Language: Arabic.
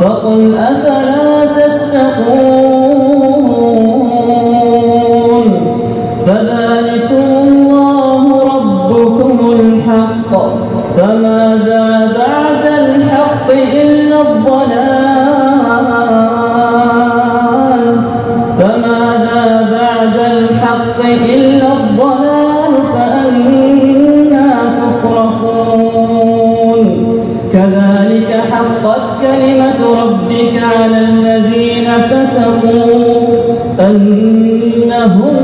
فقل أفلا تتقون فذلكم الله ربكم الحق فماذا بعد الحق إلا الضلال فماذا بعد الحق إلا الضلال فأنا تصرفون كذلك حقت كلمة ربك على الذين فسقوا أنهم